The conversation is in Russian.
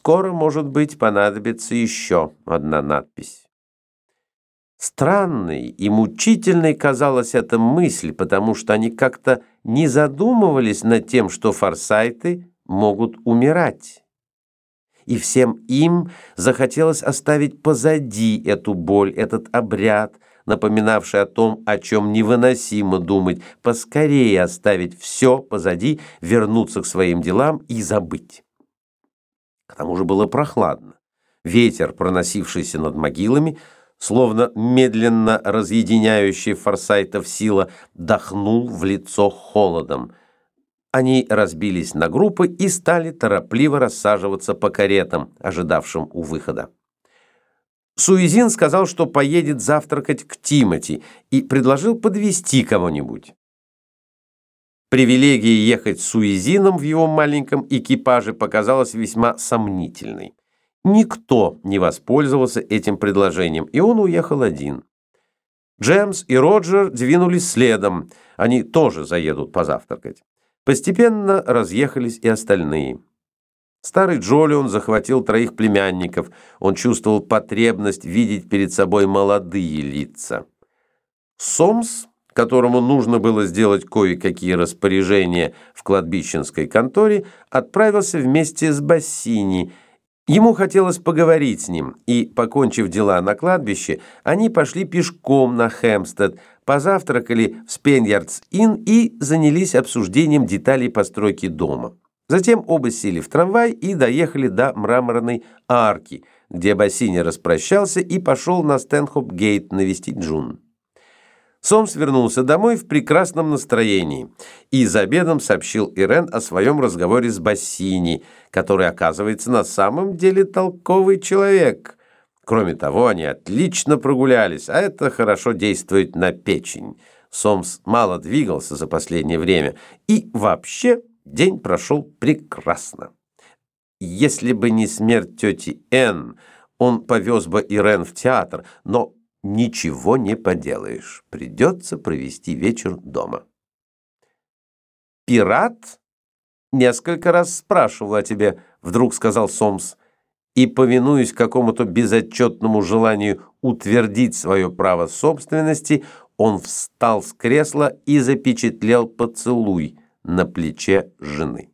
Скоро, может быть, понадобится еще одна надпись. Странной и мучительной казалась эта мысль, потому что они как-то не задумывались над тем, что форсайты могут умирать. И всем им захотелось оставить позади эту боль, этот обряд, напоминавший о том, о чем невыносимо думать, поскорее оставить все позади, вернуться к своим делам и забыть. К тому же было прохладно. Ветер, проносившийся над могилами, словно медленно разъединяющий форсайтов сила, дохнул в лицо холодом. Они разбились на группы и стали торопливо рассаживаться по каретам, ожидавшим у выхода. Суизин сказал, что поедет завтракать к Тимати и предложил подвести кого-нибудь. Привилегия ехать с Суизином в его маленьком экипаже показалась весьма сомнительной. Никто не воспользовался этим предложением, и он уехал один. Джемс и Роджер двинулись следом, они тоже заедут позавтракать. Постепенно разъехались и остальные. Старый Джолион захватил троих племянников, он чувствовал потребность видеть перед собой молодые лица. Сомс которому нужно было сделать кое-какие распоряжения в кладбищенской конторе, отправился вместе с Бассини. Ему хотелось поговорить с ним, и, покончив дела на кладбище, они пошли пешком на Хэмстед, позавтракали в Спеньярдс-Инн и занялись обсуждением деталей постройки дома. Затем оба сели в трамвай и доехали до мраморной арки, где Бассини распрощался и пошел на Стэнхоп-гейт навестить Джун. Сомс вернулся домой в прекрасном настроении и за обедом сообщил Ирен о своем разговоре с Бассини, который, оказывается, на самом деле толковый человек. Кроме того, они отлично прогулялись, а это хорошо действует на печень. Сомс мало двигался за последнее время, и вообще день прошел прекрасно. Если бы не смерть тети Энн, он повез бы Ирен в театр, но ничего не поделаешь. Придется провести вечер дома. «Пират?» «Несколько раз спрашивал о тебе», — вдруг сказал Сомс. И, повинуясь какому-то безотчетному желанию утвердить свое право собственности, он встал с кресла и запечатлел поцелуй на плече жены.